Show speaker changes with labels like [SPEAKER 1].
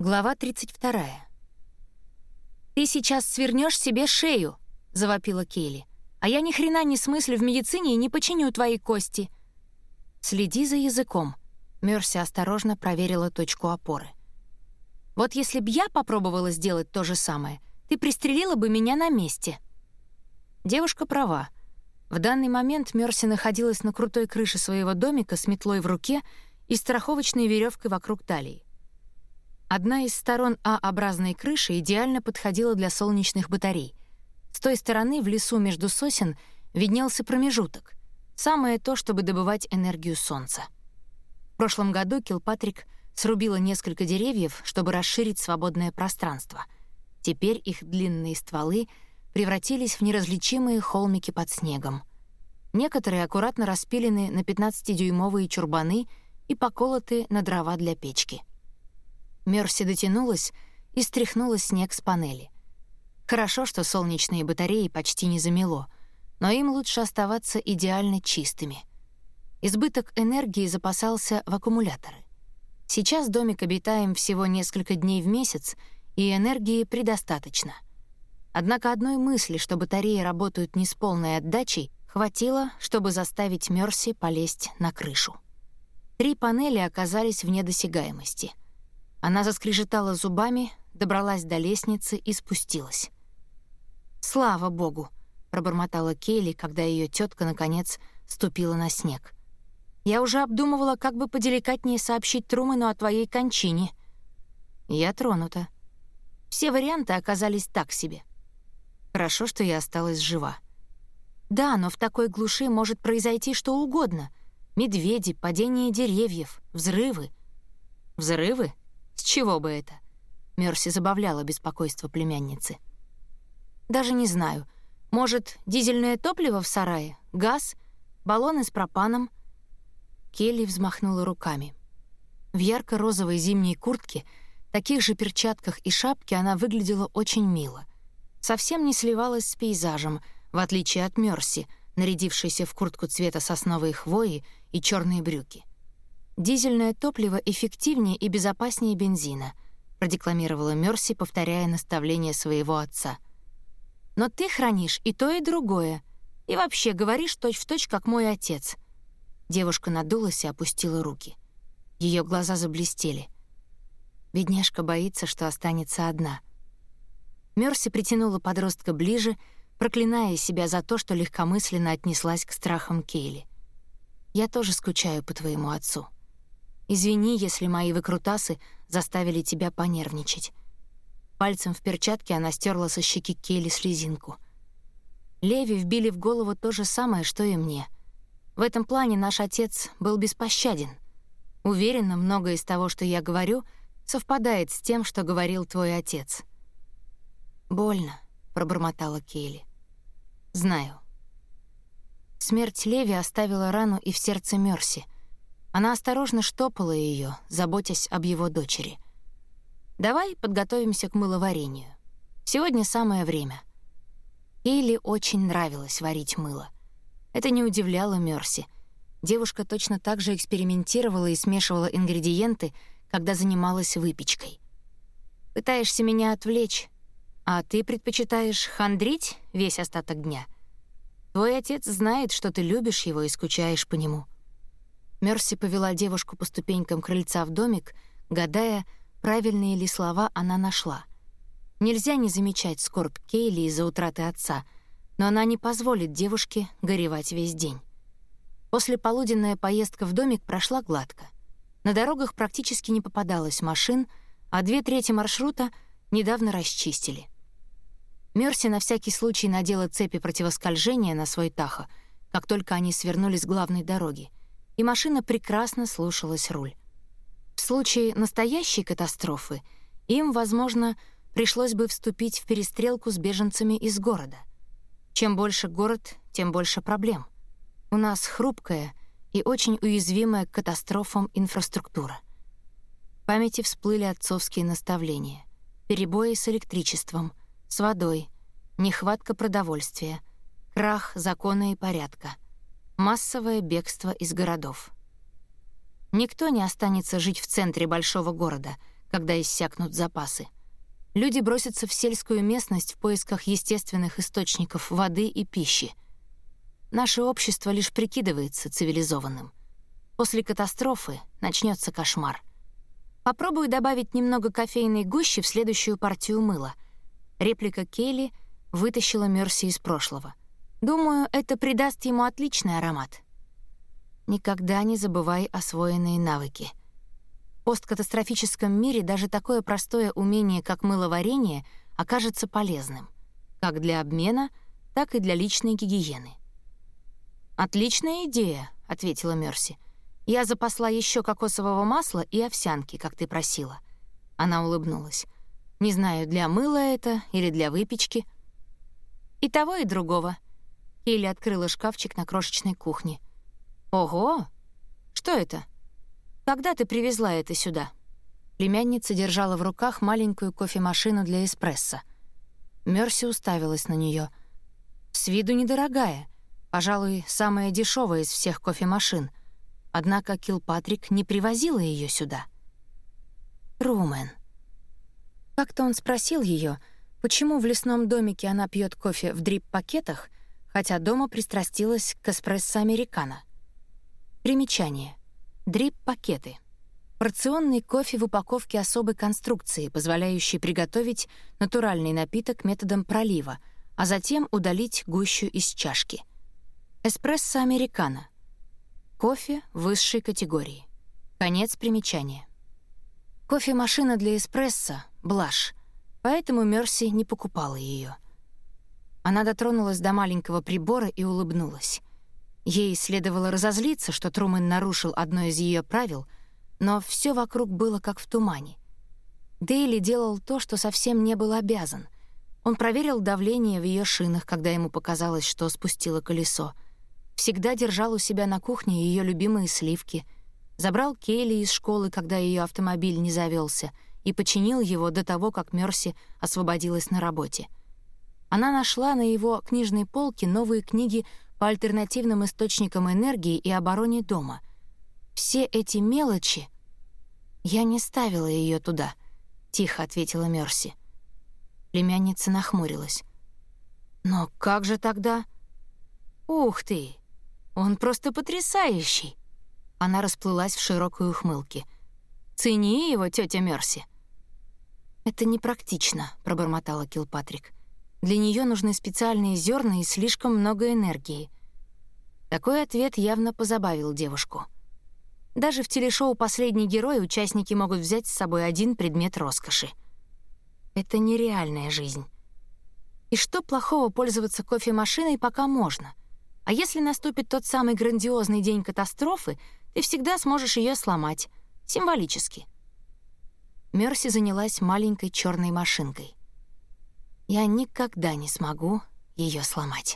[SPEAKER 1] Глава 32. «Ты сейчас свернешь себе шею», — завопила Кейли. «А я ни хрена не смыслю в медицине и не починю твои кости». «Следи за языком», — Мерси осторожно проверила точку опоры. «Вот если б я попробовала сделать то же самое, ты пристрелила бы меня на месте». Девушка права. В данный момент Мерси находилась на крутой крыше своего домика с метлой в руке и страховочной веревкой вокруг талии. Одна из сторон А-образной крыши идеально подходила для солнечных батарей. С той стороны в лесу между сосен виднелся промежуток. Самое то, чтобы добывать энергию солнца. В прошлом году Килпатрик срубила несколько деревьев, чтобы расширить свободное пространство. Теперь их длинные стволы превратились в неразличимые холмики под снегом. Некоторые аккуратно распилены на 15-дюймовые чурбаны и поколоты на дрова для печки — Мерси дотянулась и стряхнула снег с панели. Хорошо, что солнечные батареи почти не замело, но им лучше оставаться идеально чистыми. Избыток энергии запасался в аккумуляторы. Сейчас домик обитаем всего несколько дней в месяц, и энергии предостаточно. Однако одной мысли, что батареи работают не с полной отдачей, хватило, чтобы заставить Мерси полезть на крышу. Три панели оказались вне досягаемости. Она заскрежетала зубами, добралась до лестницы и спустилась. «Слава богу!» — пробормотала Кейли, когда ее тетка наконец ступила на снег. «Я уже обдумывала, как бы поделикатнее сообщить Трумэну о твоей кончине». «Я тронута. Все варианты оказались так себе. Хорошо, что я осталась жива». «Да, но в такой глуши может произойти что угодно. Медведи, падение деревьев, взрывы». «Взрывы?» С чего бы это? Мерси забавляла беспокойство племянницы. Даже не знаю. Может, дизельное топливо в сарае, газ, баллоны с пропаном? Келли взмахнула руками. В ярко-розовой зимней куртке, таких же перчатках и шапке она выглядела очень мило. Совсем не сливалась с пейзажем, в отличие от Мерси, нарядившейся в куртку цвета сосновой хвои и черные брюки. Дизельное топливо эффективнее и безопаснее бензина, продекламировала Мерси, повторяя наставление своего отца. Но ты хранишь и то, и другое. И вообще говоришь точь-в-точь, как мой отец. Девушка надулась и опустила руки. Ее глаза заблестели. Бедняжка боится, что останется одна. Мерси притянула подростка ближе, проклиная себя за то, что легкомысленно отнеслась к страхам Кейли. «Я тоже скучаю по твоему отцу». Извини, если мои выкрутасы заставили тебя понервничать. Пальцем в перчатке она стерла со щеки Кейли слезинку. Леви вбили в голову то же самое, что и мне. В этом плане наш отец был беспощаден. Уверена, многое из того, что я говорю, совпадает с тем, что говорил твой отец. «Больно», — пробормотала Кейли. «Знаю». Смерть Леви оставила рану и в сердце Мерси — она осторожно штопала ее, заботясь об его дочери. «Давай подготовимся к мыловарению. Сегодня самое время». Или очень нравилось варить мыло. Это не удивляло Мерси. Девушка точно так же экспериментировала и смешивала ингредиенты, когда занималась выпечкой. «Пытаешься меня отвлечь, а ты предпочитаешь хандрить весь остаток дня. Твой отец знает, что ты любишь его и скучаешь по нему». Мерси повела девушку по ступенькам крыльца в домик, гадая, правильные ли слова она нашла. Нельзя не замечать скорбь Кейли из-за утраты отца, но она не позволит девушке горевать весь день. После полуденная поездка в домик прошла гладко. На дорогах практически не попадалось машин, а две трети маршрута недавно расчистили. Мерси на всякий случай надела цепи противоскольжения на свой тахо, как только они свернули с главной дороги — и машина прекрасно слушалась руль. В случае настоящей катастрофы им, возможно, пришлось бы вступить в перестрелку с беженцами из города. Чем больше город, тем больше проблем. У нас хрупкая и очень уязвимая к катастрофам инфраструктура. В памяти всплыли отцовские наставления. Перебои с электричеством, с водой, нехватка продовольствия, крах закона и порядка — Массовое бегство из городов. Никто не останется жить в центре большого города, когда иссякнут запасы. Люди бросятся в сельскую местность в поисках естественных источников воды и пищи. Наше общество лишь прикидывается цивилизованным. После катастрофы начнется кошмар. Попробую добавить немного кофейной гущи в следующую партию мыла. Реплика Келли вытащила Мерси из прошлого. Думаю, это придаст ему отличный аромат. Никогда не забывай освоенные навыки. В посткатастрофическом мире даже такое простое умение, как мыловарение, окажется полезным, как для обмена, так и для личной гигиены. «Отличная идея», — ответила Мерси. «Я запасла еще кокосового масла и овсянки, как ты просила». Она улыбнулась. «Не знаю, для мыла это или для выпечки». «И того, и другого», Келли открыла шкафчик на крошечной кухне. «Ого! Что это? Когда ты привезла это сюда?» Племянница держала в руках маленькую кофемашину для эспрессо. Мерси уставилась на нее. С виду недорогая, пожалуй, самая дешевая из всех кофемашин. Однако Килпатрик не привозила ее сюда. Румен. Как-то он спросил ее, почему в лесном домике она пьет кофе в дрип-пакетах, хотя дома пристрастилась к эспрессо-американо. Примечание. Дрип-пакеты. Порционный кофе в упаковке особой конструкции, позволяющий приготовить натуральный напиток методом пролива, а затем удалить гущу из чашки. Эспрессо-американо. Кофе высшей категории. Конец примечания. Кофемашина для эспрессо — блажь, поэтому Мерси не покупала ее. Она дотронулась до маленького прибора и улыбнулась. Ей следовало разозлиться, что Трумэн нарушил одно из ее правил, но все вокруг было как в тумане. Дейли делал то, что совсем не был обязан. Он проверил давление в ее шинах, когда ему показалось, что спустило колесо. Всегда держал у себя на кухне ее любимые сливки. Забрал Келли из школы, когда ее автомобиль не завелся, и починил его до того, как Мерси освободилась на работе — она нашла на его книжной полке новые книги по альтернативным источникам энергии и обороне дома. Все эти мелочи... «Я не ставила ее туда», — тихо ответила Мерси. Племянница нахмурилась. «Но как же тогда...» «Ух ты! Он просто потрясающий!» Она расплылась в широкой ухмылке. «Цени его, тетя Мерси!» «Это непрактично», — пробормотала Килпатрик. Для нее нужны специальные зерна и слишком много энергии. Такой ответ явно позабавил девушку. Даже в телешоу «Последний герой» участники могут взять с собой один предмет роскоши. Это нереальная жизнь. И что плохого пользоваться кофемашиной, пока можно? А если наступит тот самый грандиозный день катастрофы, ты всегда сможешь ее сломать. Символически. Мерси занялась маленькой черной машинкой. Я никогда не смогу ее сломать.